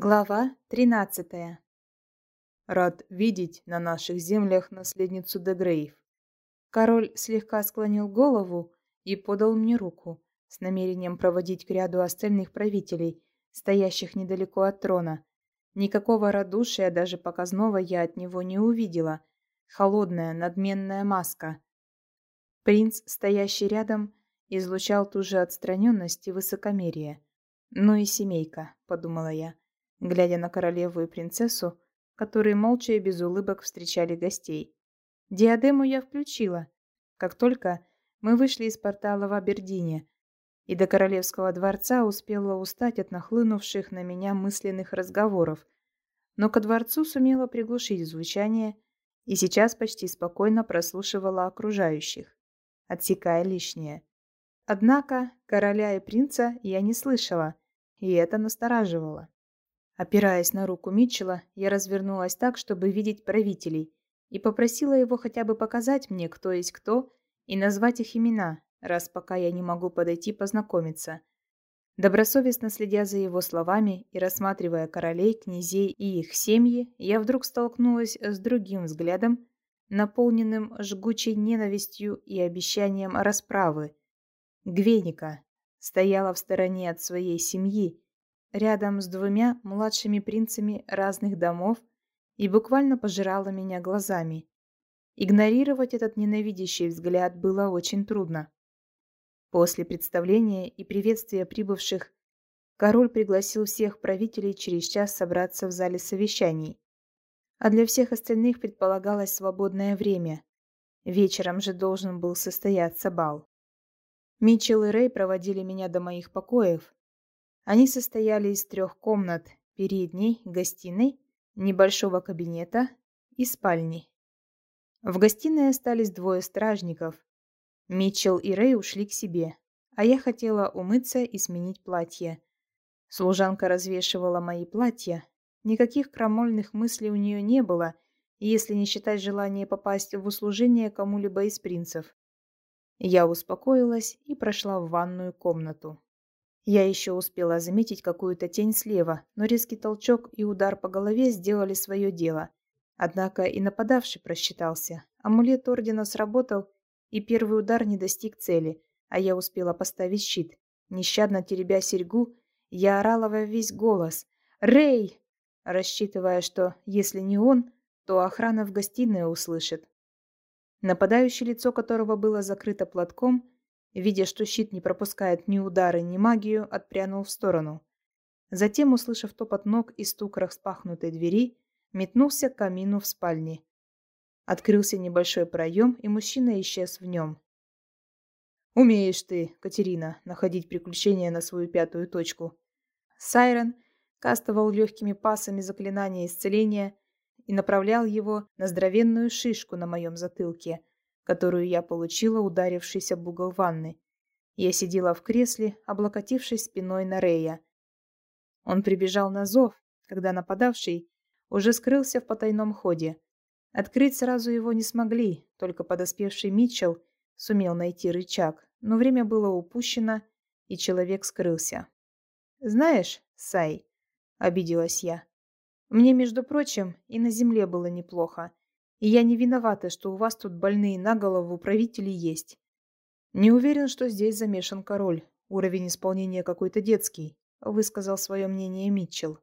Глава тринадцатая. Рад видеть на наших землях наследницу Дегрейв. Король слегка склонил голову и подал мне руку с намерением проводить к ряду остальных правителей, стоящих недалеко от трона. Никакого радушия, даже показного, я от него не увидела. Холодная, надменная маска. Принц, стоящий рядом, излучал ту же отстраненность и высокомерие. «Ну и семейка», — подумала я глядя на королеву и принцессу, которые молча и без улыбок встречали гостей. Диадему я включила, как только мы вышли из портала в Абердине, и до королевского дворца успела устать от нахлынувших на меня мысленных разговоров, но ко дворцу сумела приглушить звучание и сейчас почти спокойно прослушивала окружающих, отсекая лишнее. Однако короля и принца я не слышала, и это настораживало. Опираясь на руку Митчелла, я развернулась так, чтобы видеть правителей, и попросила его хотя бы показать мне, кто есть кто, и назвать их имена, раз пока я не могу подойти познакомиться. Добросовестно следя за его словами и рассматривая королей, князей и их семьи, я вдруг столкнулась с другим взглядом, наполненным жгучей ненавистью и обещанием расправы. Гвеника стояла в стороне от своей семьи, рядом с двумя младшими принцами разных домов и буквально пожирала меня глазами. Игнорировать этот ненавидящий взгляд было очень трудно. После представления и приветствия прибывших король пригласил всех правителей через час собраться в зале совещаний. А для всех остальных предполагалось свободное время. Вечером же должен был состояться бал. Митчелл и Рэй проводили меня до моих покоев, они состояли из трех комнат – передней, гостиной, небольшого кабинета и спальни. В гостиной остались двое стражников. Митчелл и Рэй ушли к себе, а я хотела умыться и сменить платье. Служанка развешивала мои платья. Никаких крамольных мыслей у нее не было, если не считать желание попасть в услужение кому-либо из принцев. Я успокоилась и прошла в ванную комнату. Я еще успела заметить какую-то тень слева, но резкий толчок и удар по голове сделали свое дело. Однако и нападавший просчитался. Амулет Ордена сработал, и первый удар не достиг цели, а я успела поставить щит. Нещадно теребя серьгу, я орала во весь голос. «Рэй!» рассчитывая, что, если не он, то охрана в гостиной услышит. Нападающий, лицо которого было закрыто платком, Видя, что щит не пропускает ни удары, ни магию, отпрянул в сторону. Затем, услышав топот ног и стук распахнутой двери, метнулся к камину в спальне. Открылся небольшой проем, и мужчина исчез в нем. «Умеешь ты, Катерина, находить приключения на свою пятую точку». Сайрон кастовал легкими пасами заклинания исцеления и направлял его на здоровенную шишку на моем затылке – которую я получила, ударившись об угол ванны. Я сидела в кресле, облокотившись спиной на Рея. Он прибежал на зов, когда нападавший уже скрылся в потайном ходе. Открыть сразу его не смогли, только подоспевший Митчелл сумел найти рычаг, но время было упущено, и человек скрылся. «Знаешь, Сай», — обиделась я, — «мне, между прочим, и на земле было неплохо. И я не виновата, что у вас тут больные на голову правители есть. Не уверен, что здесь замешан король. Уровень исполнения какой-то детский, высказал свое мнение Митчелл.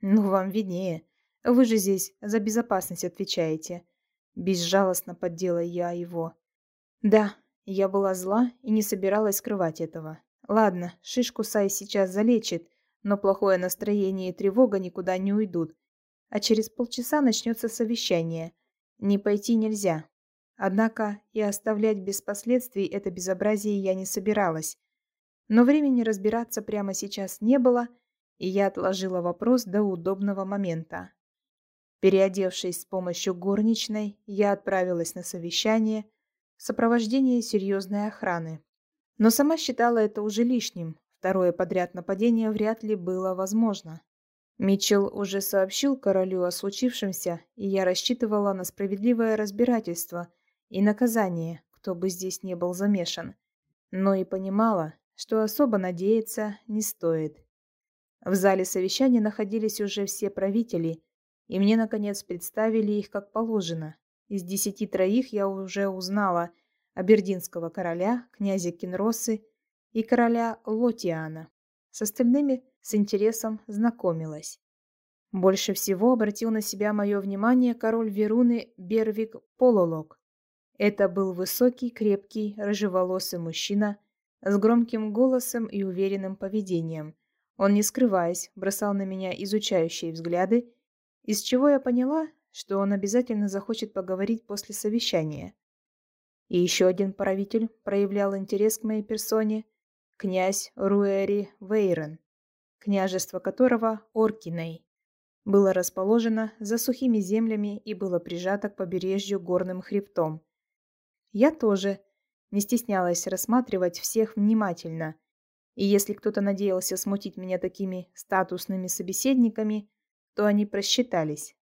Ну, вам виднее. Вы же здесь за безопасность отвечаете. Безжалостно поддела я его. Да, я была зла и не собиралась скрывать этого. Ладно, шишку Сай сейчас залечит, но плохое настроение и тревога никуда не уйдут. А через полчаса начнется совещание – не пойти нельзя. Однако и оставлять без последствий это безобразие я не собиралась. Но времени разбираться прямо сейчас не было, и я отложила вопрос до удобного момента. Переодевшись с помощью горничной, я отправилась на совещание в сопровождении серьезной охраны. Но сама считала это уже лишним. Второе подряд нападение вряд ли было возможно. Митчелл уже сообщил королю о случившемся, и я рассчитывала на справедливое разбирательство и наказание, кто бы здесь не был замешан. Но и понимала, что особо надеяться не стоит. В зале совещания находились уже все правители, и мне, наконец, представили их как положено. Из десяти троих я уже узнала Абердинского короля, князя Кинросы и короля Лотиана. С остальными с интересом знакомилась. Больше всего обратил на себя мое внимание король Веруны Бервик Пололок. Это был высокий, крепкий, рыжеволосый мужчина с громким голосом и уверенным поведением. Он, не скрываясь, бросал на меня изучающие взгляды, из чего я поняла, что он обязательно захочет поговорить после совещания. И еще один правитель проявлял интерес к моей персоне, князь Руэри Вейрон, княжество которого Оркиней было расположено за сухими землями и было прижато к побережью горным хребтом. Я тоже не стеснялась рассматривать всех внимательно, и если кто-то надеялся смутить меня такими статусными собеседниками, то они просчитались.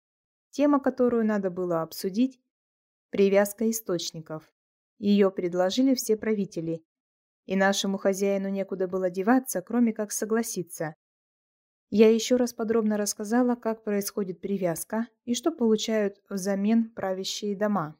Тема, которую надо было обсудить – привязка источников. Ее предложили все правители, и нашему хозяину некуда было деваться, кроме как согласиться. Я еще раз подробно рассказала, как происходит привязка и что получают взамен правящие дома.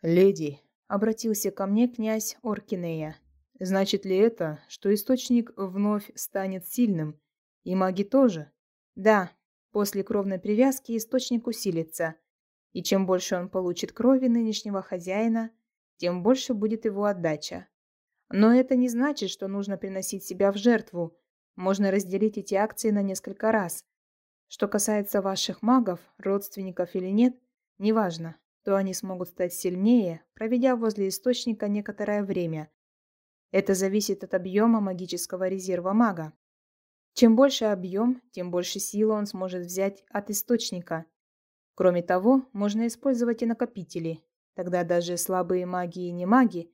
«Леди», — обратился ко мне князь Оркинея, — «значит ли это, что источник вновь станет сильным, и маги тоже?» «Да, после кровной привязки источник усилится, и чем больше он получит крови нынешнего хозяина, тем больше будет его отдача. Но это не значит, что нужно приносить себя в жертву, можно разделить эти акции на несколько раз. Что касается ваших магов, родственников или нет, неважно, то они смогут стать сильнее, проведя возле источника некоторое время. Это зависит от объема магического резерва мага. Чем больше объем, тем больше силы он сможет взять от источника. Кроме того, можно использовать и накопители. Тогда даже слабые маги и не маги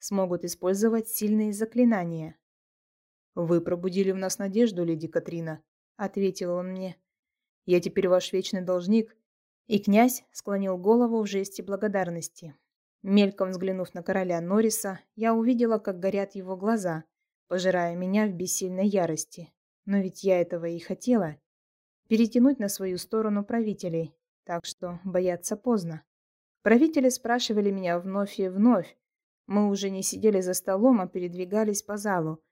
смогут использовать сильные заклинания. «Вы пробудили в нас надежду, леди Катрина», — ответил он мне. «Я теперь ваш вечный должник». И князь склонил голову в жесте благодарности. Мельком взглянув на короля Норриса, я увидела, как горят его глаза, пожирая меня в бессильной ярости. Но ведь я этого и хотела. Перетянуть на свою сторону правителей, так что бояться поздно. Правители спрашивали меня вновь и вновь. Мы уже не сидели за столом, а передвигались по залу,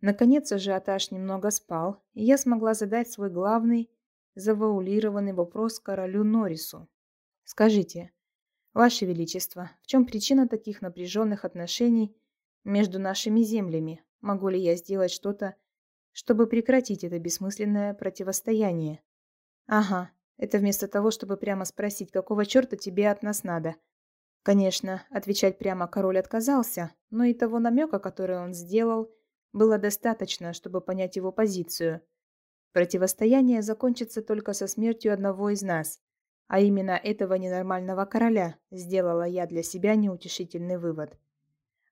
Наконец ажиотаж немного спал, и я смогла задать свой главный, завуалированный вопрос королю Норрису. «Скажите, Ваше Величество, в чем причина таких напряженных отношений между нашими землями? Могу ли я сделать что-то, чтобы прекратить это бессмысленное противостояние?» «Ага, это вместо того, чтобы прямо спросить, какого черта тебе от нас надо?» Конечно, отвечать прямо король отказался, но и того намека, который он сделал – было достаточно, чтобы понять его позицию. Противостояние закончится только со смертью одного из нас, а именно этого ненормального короля, сделала я для себя неутешительный вывод.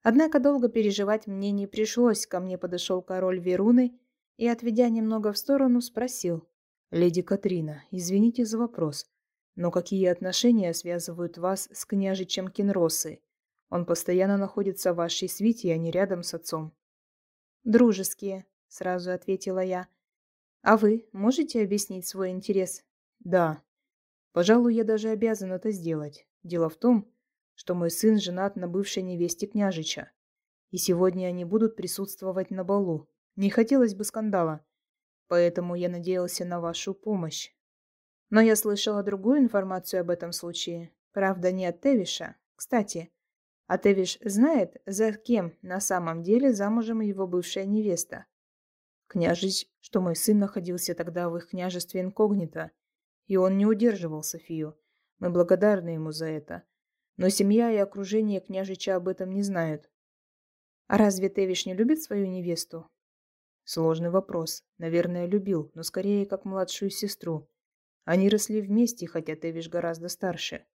Однако долго переживать мне не пришлось, ко мне подошел король Веруны и, отведя немного в сторону, спросил. «Леди Катрина, извините за вопрос, но какие отношения связывают вас с княжичем Кенросы? Он постоянно находится в вашей свите, а не рядом с отцом». «Дружеские», — сразу ответила я. «А вы можете объяснить свой интерес?» «Да. Пожалуй, я даже обязан это сделать. Дело в том, что мой сын женат на бывшей невесте княжича. И сегодня они будут присутствовать на балу. Не хотелось бы скандала. Поэтому я надеялся на вашу помощь. Но я слышала другую информацию об этом случае. Правда, не от Тевиша. Кстати, а Тевиш знает, за кем на самом деле замужем его бывшая невеста? Княжич, что мой сын находился тогда в их княжестве инкогнито, и он не удерживал Софию. Мы благодарны ему за это. Но семья и окружение княжича об этом не знают. А разве Тевиш не любит свою невесту? Сложный вопрос. Наверное, любил, но скорее как младшую сестру. Они росли вместе, хотя Тевиш гораздо старше.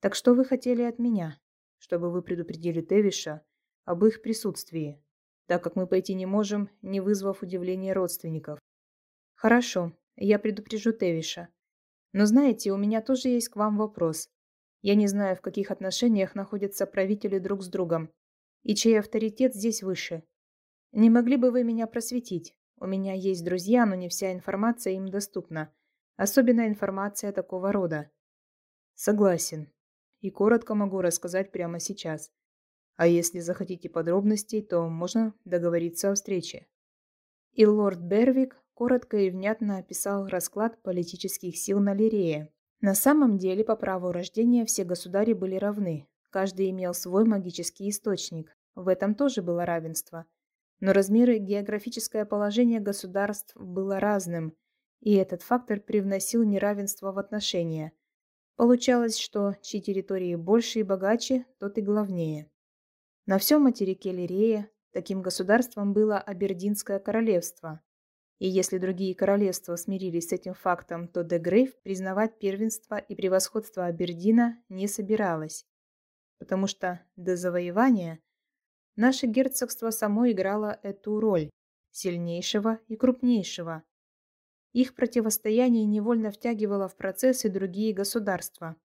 Так что вы хотели от меня? чтобы вы предупредили Тевиша об их присутствии, так как мы пойти не можем, не вызвав удивления родственников. Хорошо, я предупрежу Тевиша. Но знаете, у меня тоже есть к вам вопрос. Я не знаю, в каких отношениях находятся правители друг с другом, и чей авторитет здесь выше. Не могли бы вы меня просветить? У меня есть друзья, но не вся информация им доступна. Особенно информация такого рода. Согласен. И коротко могу рассказать прямо сейчас. А если захотите подробностей, то можно договориться о встрече. И лорд Бервик коротко и внятно описал расклад политических сил на Лирее. На самом деле, по праву рождения все государи были равны. Каждый имел свой магический источник. В этом тоже было равенство. Но размеры и географическое положение государств было разным, и этот фактор привносил неравенство в отношения. Получалось, что чьи территории больше и богаче, тот и главнее. На всем материке Лирея таким государством было Абердинское королевство. И если другие королевства смирились с этим фактом, то де признавать первенство и превосходство Абердина не собиралась. Потому что до завоевания наше герцогство само играло эту роль сильнейшего и крупнейшего. Их противостояние невольно втягивало в процессы другие государства,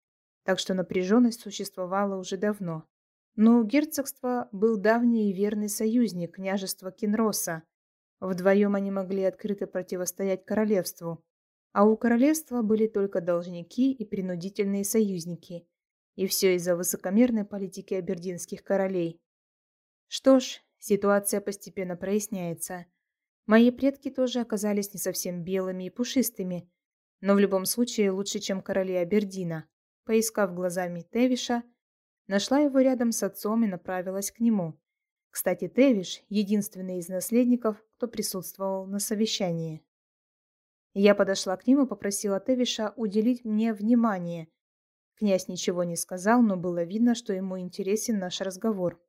так что напряженность существовала уже давно. Но у герцогства был давний и верный союзник, княжество Кинроса. Вдвоем они могли открыто противостоять королевству, а у королевства были только должники и принудительные союзники. И все из-за высокомерной политики абердинских королей. Что ж, ситуация постепенно проясняется. Мои предки тоже оказались не совсем белыми и пушистыми, но в любом случае лучше, чем короли Абердина. Поискав глазами Тевиша, нашла его рядом с отцом и направилась к нему. Кстати, Тевиш – единственный из наследников, кто присутствовал на совещании. Я подошла к нему и попросила Тевиша уделить мне внимание. Князь ничего не сказал, но было видно, что ему интересен наш разговор.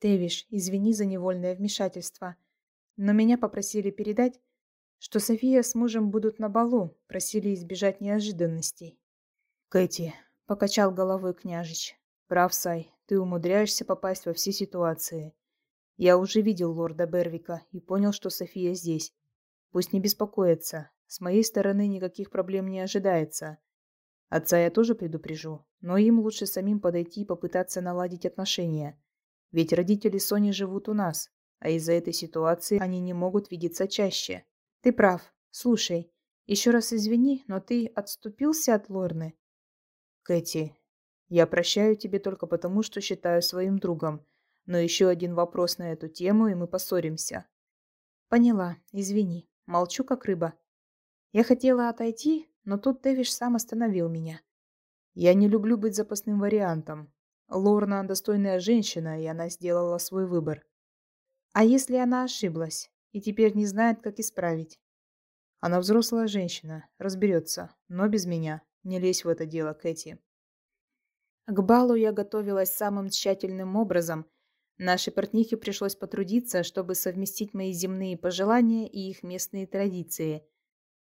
«Тевиш, извини за невольное вмешательство, но меня попросили передать, что София с мужем будут на балу, просили избежать неожиданностей». «Кэти», — покачал головой княжич, — «прав, Сай, ты умудряешься попасть во все ситуации. Я уже видел лорда Бервика и понял, что София здесь. Пусть не беспокоится, с моей стороны никаких проблем не ожидается. Отца я тоже предупрежу, но им лучше самим подойти и попытаться наладить отношения. Ведь родители Сони живут у нас, а из-за этой ситуации они не могут видеться чаще. Ты прав. Слушай, еще раз извини, но ты отступился от Лорны? Кэти, я прощаю тебе только потому, что считаю своим другом. Но еще один вопрос на эту тему, и мы поссоримся. Поняла, извини. Молчу, как рыба. Я хотела отойти, но тут Дэвиш сам остановил меня. Я не люблю быть запасным вариантом. Лорна достойная женщина, и она сделала свой выбор. А если она ошиблась и теперь не знает, как исправить? Она взрослая женщина, разберется, но без меня. Не лезь в это дело, Кэти. К балу я готовилась самым тщательным образом. Нашей портнихе пришлось потрудиться, чтобы совместить мои земные пожелания и их местные традиции.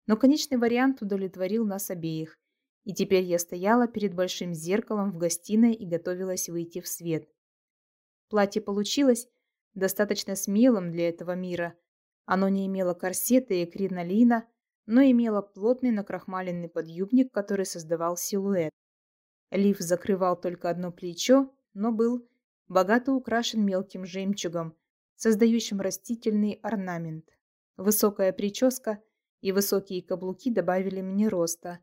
Но конечный вариант удовлетворил нас обеих. И теперь я стояла перед большим зеркалом в гостиной и готовилась выйти в свет. Платье получилось достаточно смелым для этого мира. Оно не имело корсета и кринолина, но имело плотный накрахмаленный подъюбник, который создавал силуэт. Лиф закрывал только одно плечо, но был богато украшен мелким жемчугом, создающим растительный орнамент. Высокая прическа и высокие каблуки добавили мне роста,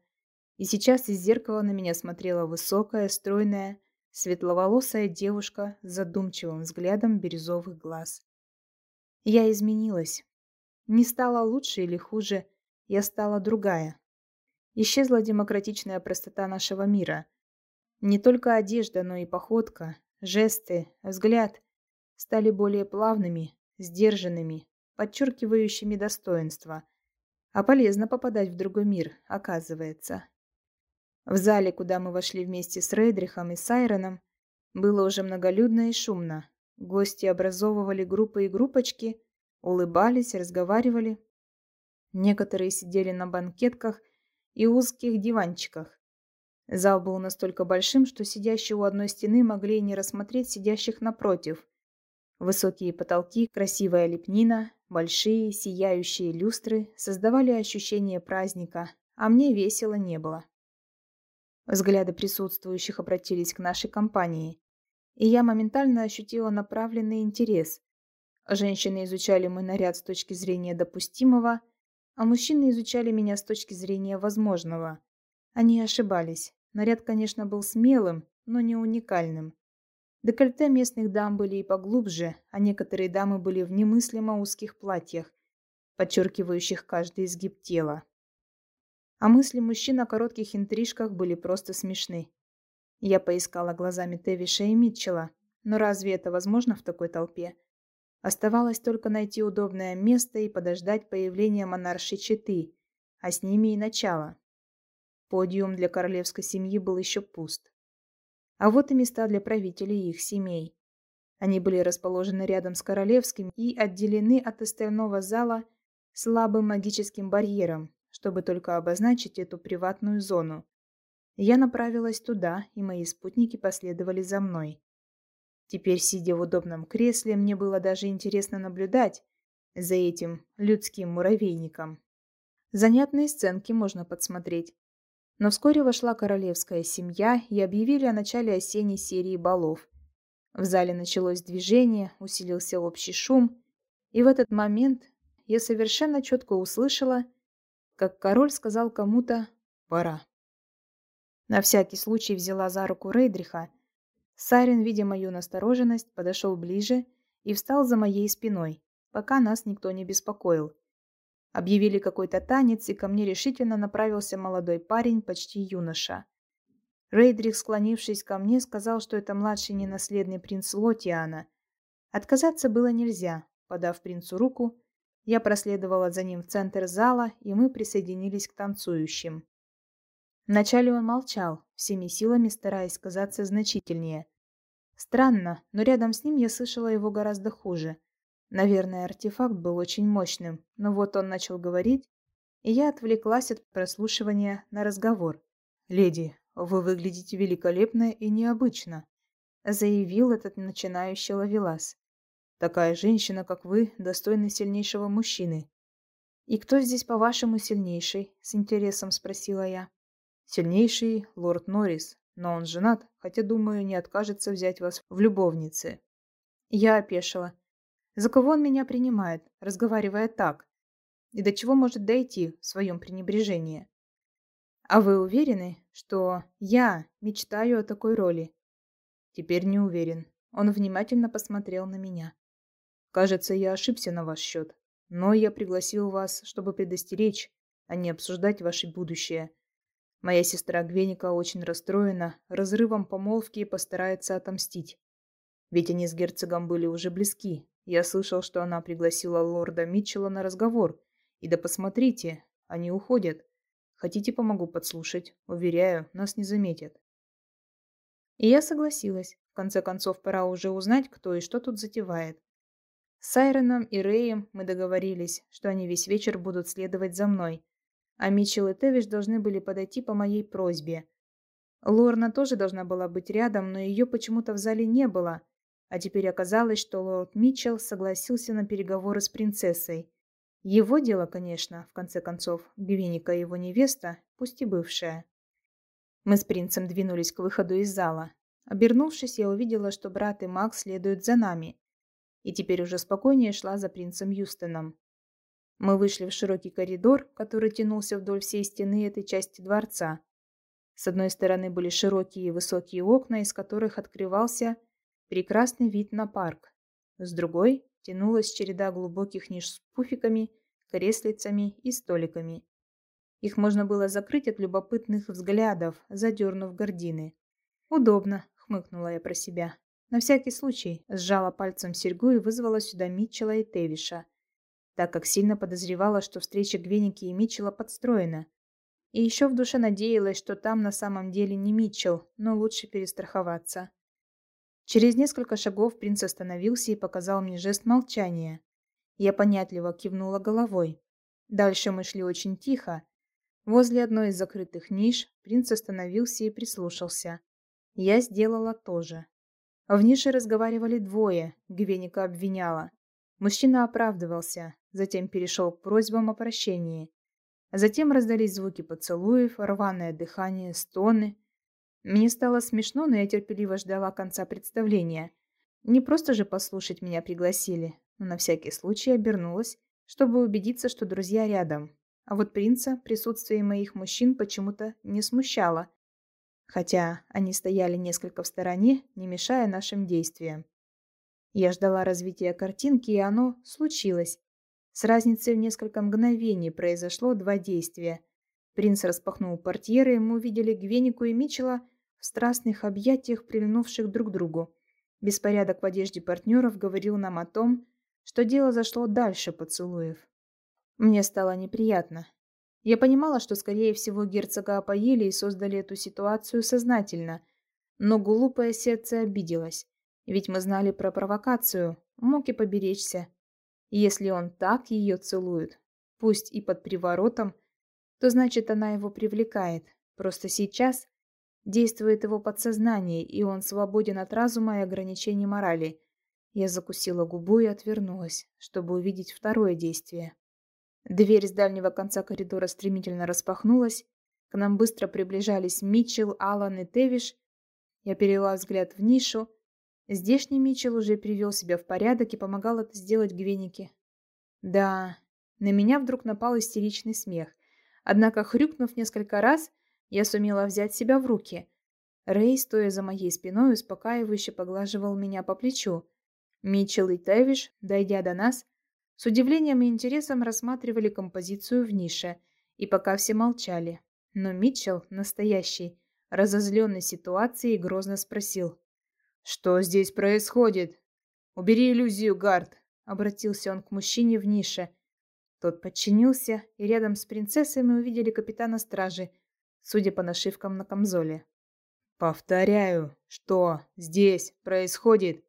и сейчас из зеркала на меня смотрела высокая, стройная, светловолосая девушка с задумчивым взглядом бирюзовых глаз. Я изменилась. Не стала лучше или хуже, я стала другая. Исчезла демократичная простота нашего мира. Не только одежда, но и походка, жесты, взгляд стали более плавными, сдержанными, подчеркивающими достоинство. А полезно попадать в другой мир, оказывается. В зале, куда мы вошли вместе с Рейдрихом и Сайроном, было уже многолюдно и шумно. Гости образовывали группы и группочки, улыбались, разговаривали. Некоторые сидели на банкетках и узких диванчиках. Зал был настолько большим, что сидящие у одной стены могли не рассмотреть сидящих напротив. Высокие потолки, красивая лепнина, большие сияющие люстры создавали ощущение праздника, а мне весело не было. Взгляды присутствующих обратились к нашей компании, и я моментально ощутила направленный интерес. Женщины изучали мой наряд с точки зрения допустимого, а мужчины изучали меня с точки зрения возможного. Они ошибались. Наряд, конечно, был смелым, но не уникальным. Декольте местных дам были и поглубже, а некоторые дамы были в немыслимо узких платьях, подчеркивающих каждый изгиб тела. А мысли мужчин о коротких интрижках были просто смешны. Я поискала глазами Тевиша и Митчелла, но разве это возможно в такой толпе? Оставалось только найти удобное место и подождать появления монарши Четы, а с ними и начало. Подиум для королевской семьи был еще пуст. А вот и места для правителей и их семей. Они были расположены рядом с королевским и отделены от остального зала слабым магическим барьером, чтобы только обозначить эту приватную зону. Я направилась туда, и мои спутники последовали за мной. Теперь, сидя в удобном кресле, мне было даже интересно наблюдать за этим людским муравейником. Занятные сценки можно подсмотреть. Но вскоре вошла королевская семья и объявили о начале осенней серии балов. В зале началось движение, усилился общий шум, и в этот момент я совершенно четко услышала, как король сказал кому-то «пора». На всякий случай взяла за руку Рейдриха. Сайрен, видя мою настороженность, подошел ближе и встал за моей спиной, пока нас никто не беспокоил. Объявили какой-то танец, и ко мне решительно направился молодой парень, почти юноша. Рейдрих, склонившись ко мне, сказал, что это младший ненаследный принц Лотиана. Отказаться было нельзя. Подав принцу руку, я проследовала за ним в центр зала, и мы присоединились к танцующим. Вначале он молчал, всеми силами стараясь казаться значительнее. Странно, но рядом с ним я слышала его гораздо хуже. Наверное, артефакт был очень мощным, но вот он начал говорить, и я отвлеклась от прослушивания на разговор. «Леди, вы выглядите великолепно и необычно», — заявил этот начинающий ловелас. «Такая женщина, как вы, достойна сильнейшего мужчины». «И кто здесь, по-вашему, сильнейший?» — с интересом спросила я. «Сильнейший — лорд Норрис, но он женат, хотя, думаю, не откажется взять вас в любовницы». Я опешила. За кого он меня принимает, разговаривая так? И до чего может дойти в своем пренебрежении? А вы уверены, что я мечтаю о такой роли? Теперь не уверен. Он внимательно посмотрел на меня. Кажется, я ошибся на ваш счет. Но я пригласил вас, чтобы предостеречь, а не обсуждать ваше будущее. Моя сестра Гвеника очень расстроена разрывом помолвки и постарается отомстить. Ведь они с герцогом были уже близки, я слышал, что она пригласила лорда Митчелла на разговор. И да посмотрите, они уходят. Хотите, помогу подслушать? Уверяю, нас не заметят. И я согласилась. В конце концов, пора уже узнать, кто и что тут затевает. С Сайроном и Рэем мы договорились, что они весь вечер будут следовать за мной, а Митчелл и Тевиш должны были подойти по моей просьбе. Лорна тоже должна была быть рядом, но ее почему-то в зале не было – а теперь оказалось, что лорд Митчелл согласился на переговоры с принцессой. Его дело, конечно, в конце концов, Гвиника его невеста, пусть и бывшая. Мы с принцем двинулись к выходу из зала. Обернувшись, я увидела, что брат и Макс следуют за нами. И теперь уже спокойнее шла за принцем Юстоном. Мы вышли в широкий коридор, который тянулся вдоль всей стены этой части дворца. С одной стороны были широкие и высокие окна, из которых открывался прекрасный вид на парк. С другой тянулась череда глубоких ниш с пуфиками, креслицами и столиками. Их можно было закрыть от любопытных взглядов, задернув гордины. «Удобно», — хмыкнула я про себя. На всякий случай сжала пальцем серьгу и вызвала сюда Митчелла и Тевиша, так как сильно подозревала, что встреча Гвеники и Митчелла подстроена. И еще в душе надеялась, что там на самом деле не Митчелл, но лучше перестраховаться. Через несколько шагов принц остановился и показал мне жест молчания. Я понятливо кивнула головой. Дальше мы шли очень тихо. Возле одной из закрытых ниш принц остановился и прислушался. Я сделала то же. В нише разговаривали двое, Гвеника обвиняла. Мужчина оправдывался, затем перешел к просьбам о прощении. Затем раздались звуки поцелуев, рваное дыхание, стоны. Мне стало смешно, но я терпеливо ждала конца представления. Не просто же послушать меня пригласили, но на всякий случай обернулась, чтобы убедиться, что друзья рядом. А вот принца присутствие моих мужчин почему-то не смущало, хотя они стояли несколько в стороне, не мешая нашим действиям. Я ждала развития картинки, и оно случилось. С разницей в несколько мгновений произошло два действия. Принц распахнул портьеры, и мы увидели Гвенику и Мичела в страстных объятиях, прильнувших друг к другу. Беспорядок в одежде партнеров говорил нам о том, что дело зашло дальше поцелуев. Мне стало неприятно. Я понимала, что, скорее всего, герцога опоили и создали эту ситуацию сознательно, но глупое сердце обиделось, ведь мы знали про провокацию, мог и поберечься. Если он так ее целует, пусть и под приворотом, то значит она его привлекает. Просто сейчас действует его подсознание, и он свободен от разума и ограничений морали. Я закусила губу и отвернулась, чтобы увидеть второе действие. Дверь с дальнего конца коридора стремительно распахнулась. К нам быстро приближались Митчелл, Аллан и Тевиш. Я перевела взгляд в нишу. Здешний Митчелл уже привел себя в порядок и помогал это сделать Гвенике. Да, на меня вдруг напал истеричный смех. Однако, хрюкнув несколько раз, я сумела взять себя в руки. Рэй, стоя за моей спиной, успокаивающе поглаживал меня по плечу. Митчелл и Тэвиш, дойдя до нас, с удивлением и интересом рассматривали композицию в нише, и пока все молчали. Но Митчелл, настоящий, разозленный ситуацией, грозно спросил. «Что здесь происходит?» «Убери иллюзию, Гард!» — обратился он к мужчине в нише. Тот подчинился, и рядом с принцессой мы увидели капитана стражи, судя по нашивкам на камзоле. «Повторяю, что здесь происходит?»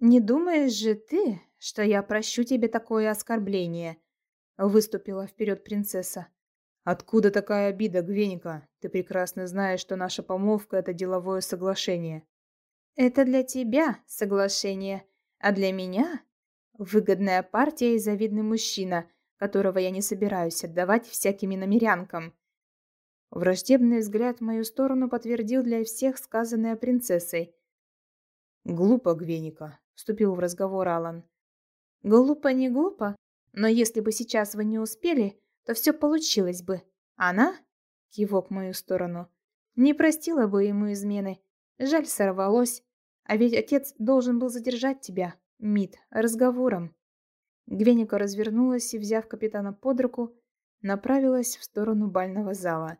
«Не думаешь же ты, что я прощу тебе такое оскорбление?» Выступила вперед принцесса. «Откуда такая обида, Гвеника? Ты прекрасно знаешь, что наша помолвка — это деловое соглашение». «Это для тебя соглашение, а для меня выгодная партия и завидный мужчина, которого я не собираюсь отдавать всяким иномерянкам». Враждебный взгляд в мою сторону подтвердил для всех сказанное принцессой. «Глупо, Гвеника вступил в разговор Алан. Глупо не глупо, но если бы сейчас вы не успели, то все получилось бы. Она, кивок в мою сторону, не простила бы ему измены. Жаль, сорвалось. А ведь отец должен был задержать тебя, Мид, разговором. Гвеника развернулась и, взяв капитана под руку, направилась в сторону бального зала.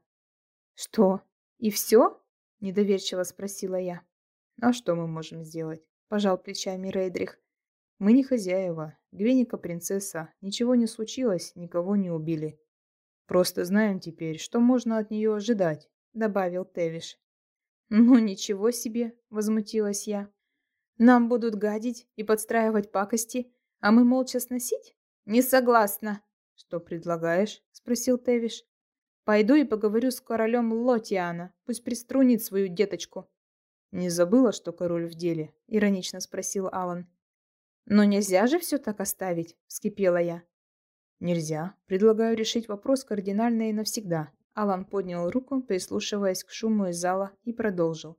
«Что? И все?» – недоверчиво спросила я. «А что мы можем сделать?» пожал плечами Рейдрих. Мы не хозяева. Гвеника принцесса. Ничего не случилось, никого не убили. Просто знаем теперь, что можно от нее ожидать, добавил Тевиш. Ну ничего себе, возмутилась я. Нам будут гадить и подстраивать пакости, а мы молча сносить? Не согласна. Что предлагаешь? спросил Тевиш. Пойду и поговорю с королем Лотиана, пусть приструнит свою деточку. «Не забыла, что король в деле?» — иронично спросил Алан. «Но нельзя же все так оставить», — вскипела я. «Нельзя. Предлагаю решить вопрос кардинально и навсегда». Алан поднял руку, прислушиваясь к шуму из зала, и продолжил.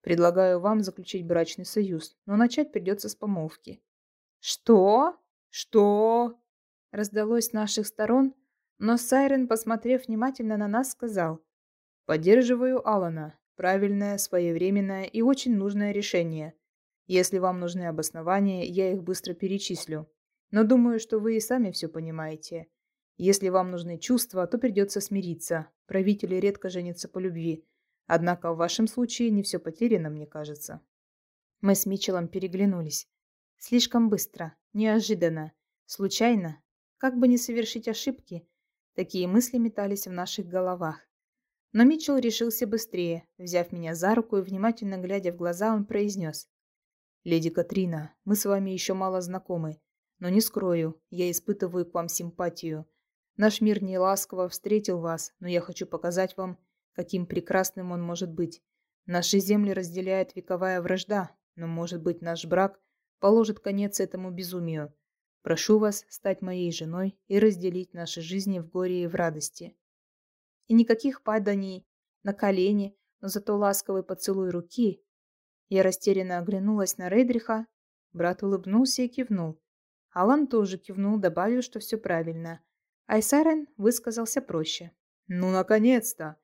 «Предлагаю вам заключить брачный союз, но начать придется с помолвки». «Что? Что?» Раздалось с наших сторон, но Сайрен, посмотрев внимательно на нас, сказал. «Поддерживаю Алана. Правильное, своевременное и очень нужное решение. Если вам нужны обоснования, я их быстро перечислю. Но думаю, что вы и сами все понимаете. Если вам нужны чувства, то придется смириться. Правители редко женятся по любви. Однако в вашем случае не все потеряно, мне кажется. Мы с Митчеллом переглянулись. Слишком быстро, неожиданно, случайно. Как бы не совершить ошибки. Такие мысли метались в наших головах. Но Митчелл решился быстрее. Взяв меня за руку и внимательно глядя в глаза, он произнес. «Леди Катрина, мы с вами еще мало знакомы, но не скрою, я испытываю к вам симпатию. Наш мир не ласково встретил вас, но я хочу показать вам, каким прекрасным он может быть. Наши земли разделяет вековая вражда, но, может быть, наш брак положит конец этому безумию. Прошу вас стать моей женой и разделить наши жизни в горе и в радости. И никаких паданий на колени, но зато ласковый поцелуй руки. Я растерянно оглянулась на Рейдриха, Брат улыбнулся и кивнул. Алан тоже кивнул, добавив, что все правильно. Айсарен высказался проще. «Ну, наконец-то!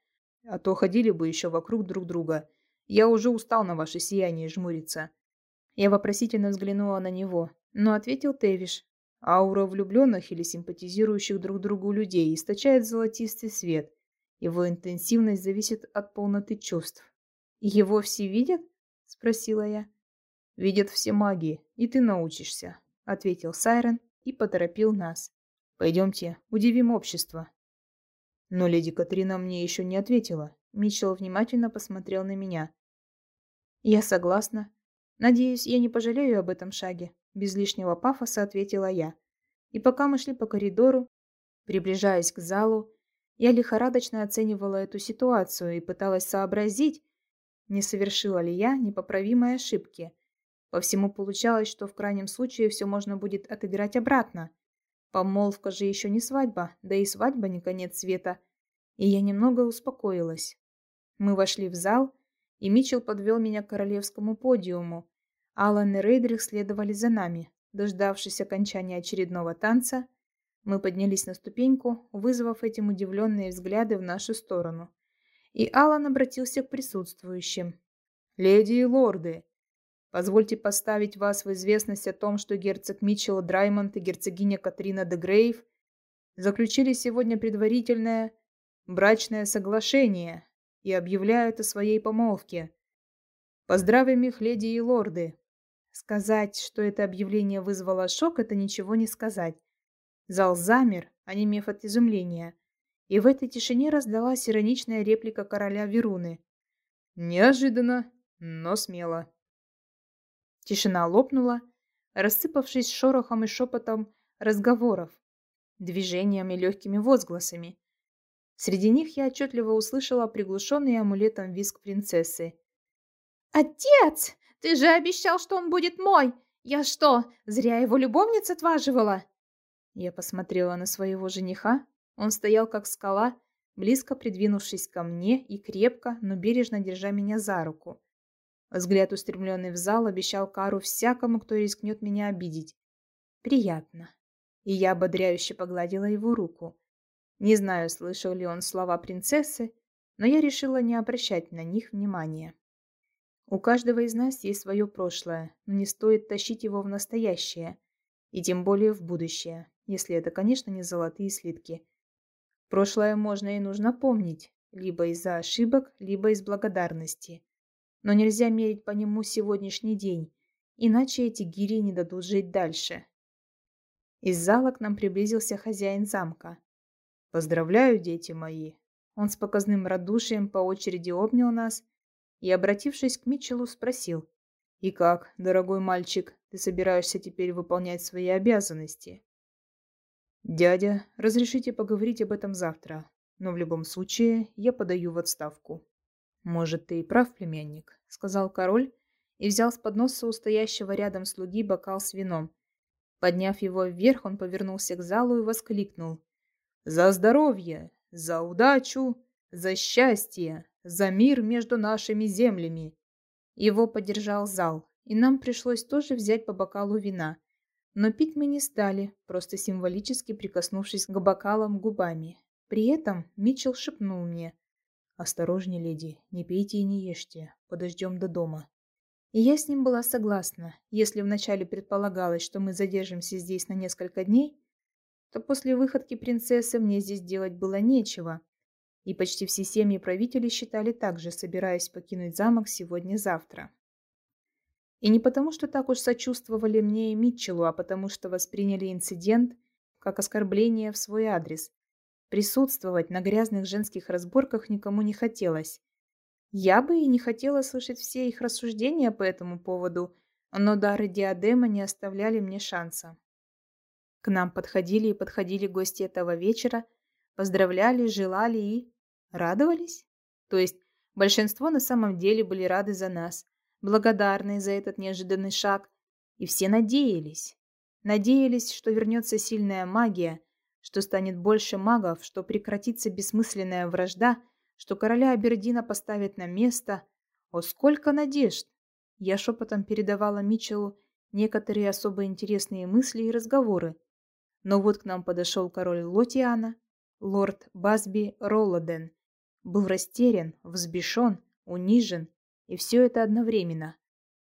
А то ходили бы еще вокруг друг друга. Я уже устал на ваше сияние жмуриться». Я вопросительно взглянула на него, но ответил Тевиш. Аура влюбленных или симпатизирующих друг другу людей источает золотистый свет. Его интенсивность зависит от полноты чувств. «Его все видят?» – спросила я. «Видят все маги, и ты научишься», – ответил Сайрен и поторопил нас. «Пойдемте, удивим общество». Но леди Катрина мне еще не ответила. Митчелл внимательно посмотрел на меня. «Я согласна. Надеюсь, я не пожалею об этом шаге», – без лишнего пафоса ответила я. И пока мы шли по коридору, приближаясь к залу, я лихорадочно оценивала эту ситуацию и пыталась сообразить, не совершила ли я непоправимой ошибки. По всему получалось, что в крайнем случае все можно будет отыграть обратно. Помолвка же еще не свадьба, да и свадьба не конец света. И я немного успокоилась. Мы вошли в зал, и Митчелл подвел меня к королевскому подиуму. Алан и Рейдрих следовали за нами. Дождавшись окончания очередного танца, мы поднялись на ступеньку, вызвав этим удивленные взгляды в нашу сторону. И Алан обратился к присутствующим. «Леди и лорды, позвольте поставить вас в известность о том, что герцог Митчелл Драймонд и герцогиня Катрина де Грейв заключили сегодня предварительное брачное соглашение и объявляют о своей помолвке. Поздравим их, леди и лорды!» Сказать, что это объявление вызвало шок, это ничего не сказать. Зал замер, онемев от изумления. И в этой тишине раздалась ироничная реплика короля Веруны. Неожиданно, но смело. Тишина лопнула, рассыпавшись шорохом и шепотом разговоров, движениями и легкими возгласами. Среди них я отчетливо услышала приглушенный амулетом визг принцессы. «Отец! Ты же обещал, что он будет мой! Я что, зря его любовница отваживала?» Я посмотрела на своего жениха. Он стоял как скала, близко придвинувшись ко мне и крепко, но бережно держа меня за руку. Взгляд, устремленный в зал, обещал кару всякому, кто рискнет меня обидеть. Приятно. И я ободряюще погладила его руку. Не знаю, слышал ли он слова принцессы, но я решила не обращать на них внимания. У каждого из нас есть свое прошлое, но не стоит тащить его в настоящее, и тем более в будущее если это, конечно, не золотые слитки. Прошлое можно и нужно помнить, либо из-за ошибок, либо из благодарности. Но нельзя мерить по нему сегодняшний день, иначе эти гири не дадут жить дальше. Из зала к нам приблизился хозяин замка. «Поздравляю, дети мои!» Он с показным радушием по очереди обнял нас и, обратившись к Митчеллу, спросил. «И как, дорогой мальчик, ты собираешься теперь выполнять свои обязанности?» «Дядя, разрешите поговорить об этом завтра, но в любом случае я подаю в отставку». «Может, ты и прав, племянник», — сказал король и взял с подноса у стоящего рядом слуги бокал с вином. Подняв его вверх, он повернулся к залу и воскликнул. «За здоровье! За удачу! За счастье! За мир между нашими землями!» Его поддержал зал, и нам пришлось тоже взять по бокалу вина — но пить мы не стали, просто символически прикоснувшись к бокалам губами. При этом Митчелл шепнул мне. «Осторожней, леди, не пейте и не ешьте. Подождем до дома». И я с ним была согласна. Если вначале предполагалось, что мы задержимся здесь на несколько дней, то после выходки принцессы мне здесь делать было нечего. И почти все семьи правителей считали так же, собираясь покинуть замок сегодня-завтра. И не потому, что так уж сочувствовали мне и Митчеллу, а потому что восприняли инцидент как оскорбление в свой адрес. Присутствовать на грязных женских разборках никому не хотелось. Я бы и не хотела слышать все их рассуждения по этому поводу, но дары диадема не оставляли мне шанса. К нам подходили и подходили гости этого вечера, поздравляли, желали и... радовались? То есть большинство на самом деле были рады за нас – благодарные за этот неожиданный шаг, и все надеялись. Надеялись, что вернется сильная магия, что станет больше магов, что прекратится бессмысленная вражда, что короля Абердина поставят на место. О, сколько надежд! Я шепотом передавала Митчеллу некоторые особо интересные мысли и разговоры. Но вот к нам подошел король Лотиана, лорд Басби Ролладен. Был растерян, взбешен, унижен, и все это одновременно.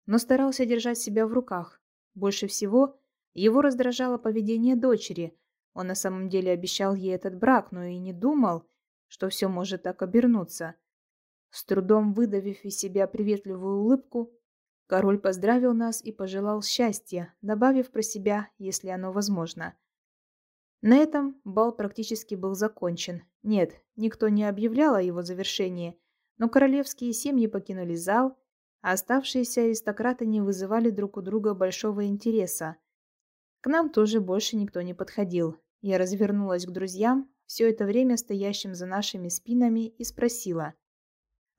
Но старался держать себя в руках. Больше всего его раздражало поведение дочери. Он на самом деле обещал ей этот брак, но и не думал, что все может так обернуться. С трудом выдавив из себя приветливую улыбку, король поздравил нас и пожелал счастья, добавив про себя, если оно возможно. На этом бал практически был закончен. Нет, никто не объявлял о его завершении, но королевские семьи покинули зал, а оставшиеся аристократы не вызывали друг у друга большого интереса. К нам тоже больше никто не подходил. Я развернулась к друзьям, все это время стоящим за нашими спинами, и спросила.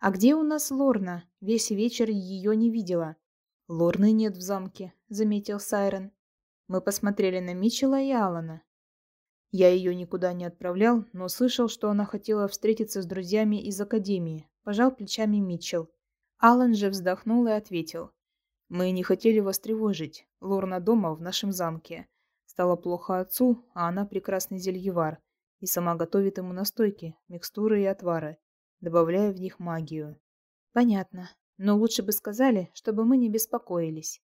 «А где у нас Лорна? Весь вечер ее не видела». «Лорны нет в замке», — заметил Сайрон. Мы посмотрели на Митчелла и Алана. Я ее никуда не отправлял, но слышал, что она хотела встретиться с друзьями из академии. Пожал плечами Митчелл. Алан же вздохнул и ответил. Мы не хотели вас тревожить. Лорна дома в нашем замке. Стало плохо отцу, а она прекрасный зельевар и сама готовит ему настойки, микстуры и отвары, добавляя в них магию. Понятно, но лучше бы сказали, чтобы мы не беспокоились.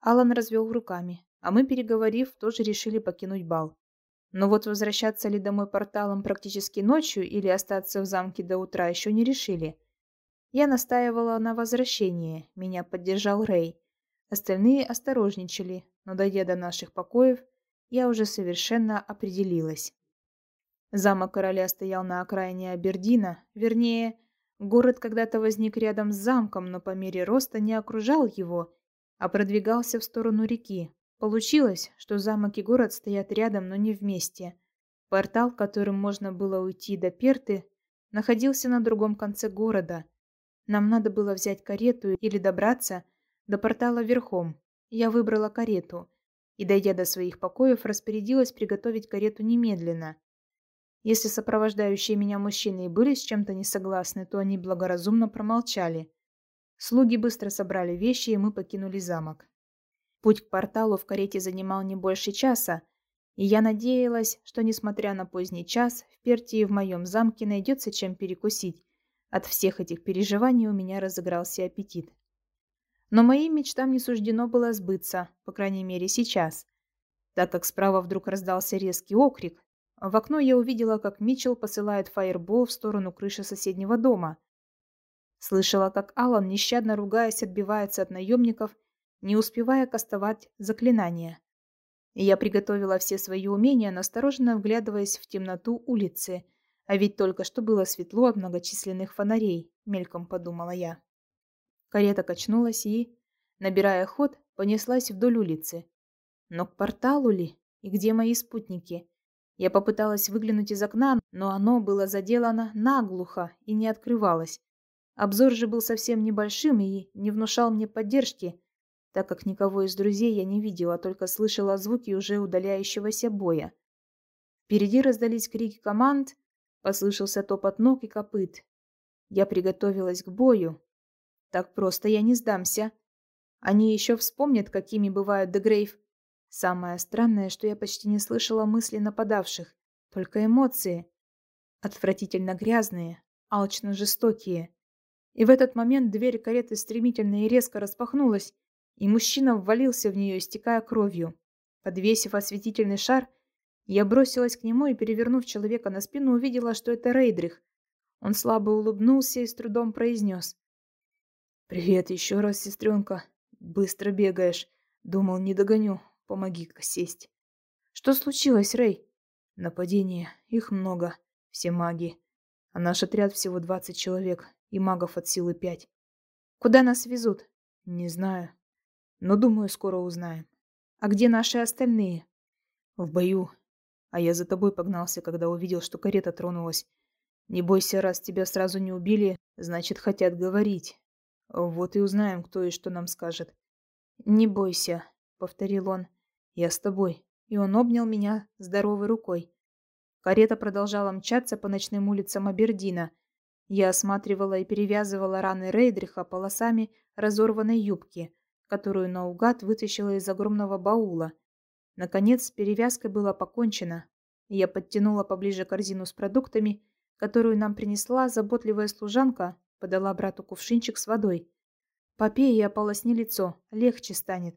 Алан развел руками, а мы, переговорив, тоже решили покинуть бал. Но вот возвращаться ли домой порталом практически ночью или остаться в замке до утра еще не решили. Я настаивала на возвращении, меня поддержал Рэй. Остальные осторожничали, но дойдя до наших покоев, я уже совершенно определилась. Замок короля стоял на окраине Абердина, вернее, город когда-то возник рядом с замком, но по мере роста не окружал его, а продвигался в сторону реки. Получилось, что замок и город стоят рядом, но не вместе. Портал, которым можно было уйти до Перты, находился на другом конце города. Нам надо было взять карету или добраться до портала верхом. Я выбрала карету и, дойдя до своих покоев, распорядилась приготовить карету немедленно. Если сопровождающие меня мужчины и были с чем-то не согласны, то они благоразумно промолчали. Слуги быстро собрали вещи, и мы покинули замок. Путь к порталу в карете занимал не больше часа, и я надеялась, что, несмотря на поздний час, в Пертии в моем замке найдется чем перекусить. От всех этих переживаний у меня разыгрался аппетит. Но моим мечтам не суждено было сбыться, по крайней мере сейчас, так как справа вдруг раздался резкий окрик, в окно я увидела, как Митчелл посылает фаербол в сторону крыши соседнего дома. Слышала, как Алан, нещадно ругаясь, отбивается от наемников, не успевая кастовать заклинания. Я приготовила все свои умения, настороженно вглядываясь в темноту улицы, а ведь только что было светло от многочисленных фонарей, мельком подумала я. Карета качнулась и, набирая ход, понеслась вдоль улицы. Но к порталу ли? И где мои спутники? Я попыталась выглянуть из окна, но оно было заделано наглухо и не открывалось. Обзор же был совсем небольшим и не внушал мне поддержки, так как никого из друзей я не видела, только слышала звуки уже удаляющегося боя. Впереди раздались крики команд, послышался топот ног и копыт. Я приготовилась к бою. Так просто я не сдамся. Они еще вспомнят, какими бывают Дегрейв Самое странное, что я почти не слышала мысли нападавших, только эмоции. Отвратительно грязные, алчно жестокие. И в этот момент дверь кареты стремительно и резко распахнулась, и мужчина ввалился в нее, истекая кровью. Подвесив осветительный шар, я бросилась к нему и, перевернув человека на спину, увидела, что это Рейдрих. Он слабо улыбнулся и с трудом произнес. «Привет еще раз, сестренка. Быстро бегаешь. Думал, не догоню. Помоги-ка сесть. Что случилось, Рэй? Нападение. Их много. Все маги. А наш отряд всего двадцать человек. И магов от силы пять. Куда нас везут? Не знаю. Но думаю, скоро узнаем. А где наши остальные? В бою. А я за тобой погнался, когда увидел, что карета тронулась. Не бойся, раз тебя сразу не убили, значит, хотят говорить. Вот и узнаем, кто и что нам скажет. Не бойся, повторил он. «Я с тобой». И он обнял меня здоровой рукой. Карета продолжала мчаться по ночным улицам Абердина. Я осматривала и перевязывала раны Рейдриха полосами разорванной юбки, которую наугад вытащила из огромного баула. Наконец, с перевязкой было покончено. Я подтянула поближе корзину с продуктами, которую нам принесла заботливая служанка, подала брату кувшинчик с водой. Попей и ополосни лицо, легче станет.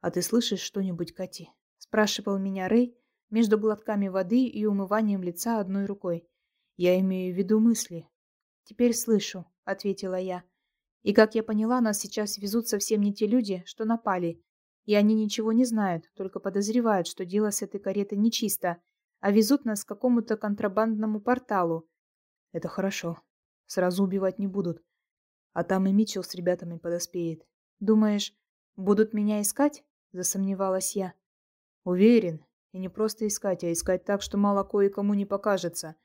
«А ты слышишь что-нибудь, Кати?» – спрашивал меня Рэй между глотками воды и умыванием лица одной рукой. «Я имею в виду мысли». «Теперь слышу», – ответила я. «И как я поняла, нас сейчас везут совсем не те люди, что напали. И они ничего не знают, только подозревают, что дело с этой каретой нечисто, а везут нас к какому-то контрабандному порталу». «Это хорошо. Сразу убивать не будут. А там и Митчелл с ребятами подоспеет. Думаешь, будут меня искать?» засомневалась я. Уверен, и не просто искать, а искать так, что мало кое-кому не покажется.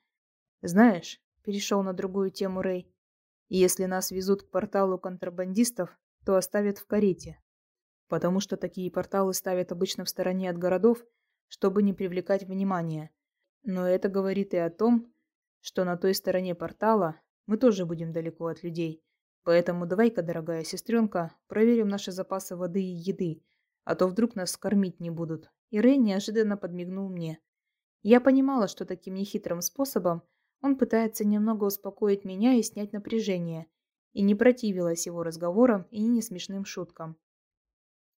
Знаешь, перешел на другую тему Рэй. Если нас везут к порталу контрабандистов, то оставят в карете. Потому что такие порталы ставят обычно в стороне от городов, чтобы не привлекать внимания. Но это говорит и о том, что на той стороне портала мы тоже будем далеко от людей. Поэтому давай-ка, дорогая сестренка, проверим наши запасы воды и еды, а то вдруг нас кормить не будут. И Рэй неожиданно подмигнул мне. Я понимала, что таким нехитрым способом он пытается немного успокоить меня и снять напряжение, и не противилась его разговорам и не смешным шуткам.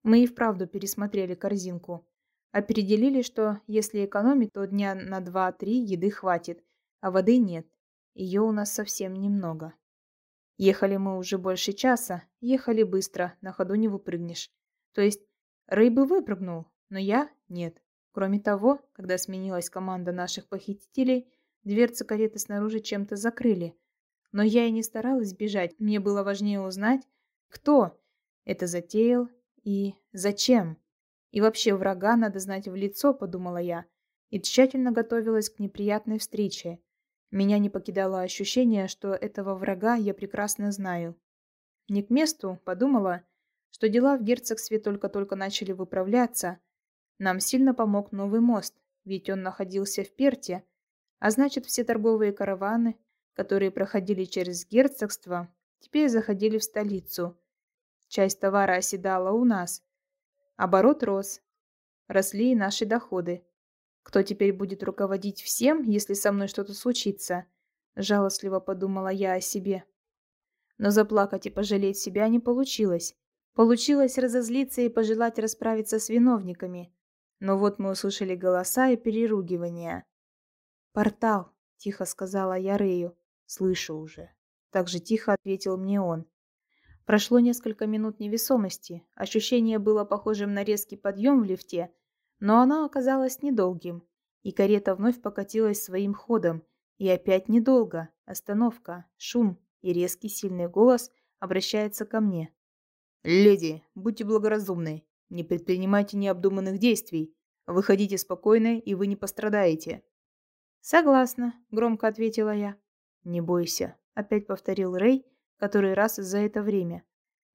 Мы и вправду пересмотрели корзинку. Определили, что если экономить, то дня на два-три еды хватит, а воды нет. Ее у нас совсем немного. Ехали мы уже больше часа, ехали быстро, на ходу не выпрыгнешь. То есть Рэй бы выпрыгнул, но я – нет. Кроме того, когда сменилась команда наших похитителей, дверцы кареты снаружи чем-то закрыли. Но я и не старалась бежать, мне было важнее узнать, кто это затеял и зачем. И вообще врага надо знать в лицо, подумала я, и тщательно готовилась к неприятной встрече. Меня не покидало ощущение, что этого врага я прекрасно знаю. Не к месту, подумала, что дела в герцогстве только-только начали выправляться. Нам сильно помог новый мост, ведь он находился в Перте, а значит все торговые караваны, которые проходили через герцогство, теперь заходили в столицу. Часть товара оседала у нас. Оборот рос. Росли и наши доходы. Кто теперь будет руководить всем, если со мной что-то случится? Жалостливо подумала я о себе. Но заплакать и пожалеть себя не получилось. Получилось разозлиться и пожелать расправиться с виновниками. Но вот мы услышали голоса и переругивания. «Портал», — тихо сказала я Рэю. «Слышу уже». Так же тихо ответил мне он. Прошло несколько минут невесомости. Ощущение было похожим на резкий подъем в лифте, но оно оказалось недолгим, и карета вновь покатилась своим ходом. И опять недолго. Остановка, шум и резкий сильный голос обращается ко мне. «Леди, будьте благоразумны. Не предпринимайте необдуманных действий. Выходите спокойно, и вы не пострадаете». «Согласна», — громко ответила я. «Не бойся», — опять повторил Рэй, который раз за это время.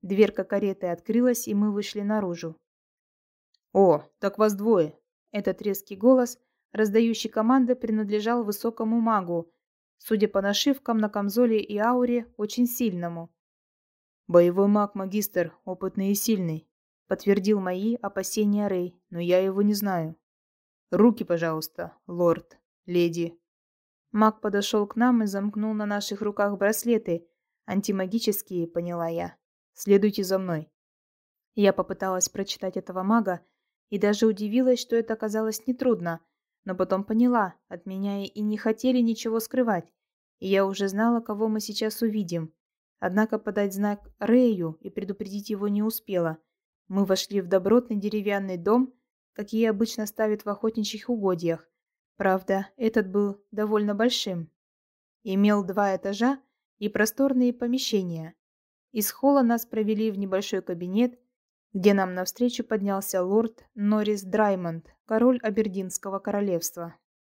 Дверка кареты открылась, и мы вышли наружу. «О, так вас двое!» Этот резкий голос, раздающий команды, принадлежал высокому магу, судя по нашивкам на камзоле и ауре, очень сильному. «Боевой маг-магистр, опытный и сильный», — подтвердил мои опасения Рэй, но я его не знаю. «Руки, пожалуйста, лорд, леди». Маг подошел к нам и замкнул на наших руках браслеты, антимагические, поняла я. «Следуйте за мной». Я попыталась прочитать этого мага и даже удивилась, что это оказалось нетрудно, но потом поняла, от меня и не хотели ничего скрывать, и я уже знала, кого мы сейчас увидим. Однако подать знак Рэю и предупредить его не успела. Мы вошли в добротный деревянный дом, какие обычно ставят в охотничьих угодьях. Правда, этот был довольно большим. Имел два этажа и просторные помещения. Из холла нас провели в небольшой кабинет, где нам навстречу поднялся лорд Норрис Драймонд, король Абердинского королевства.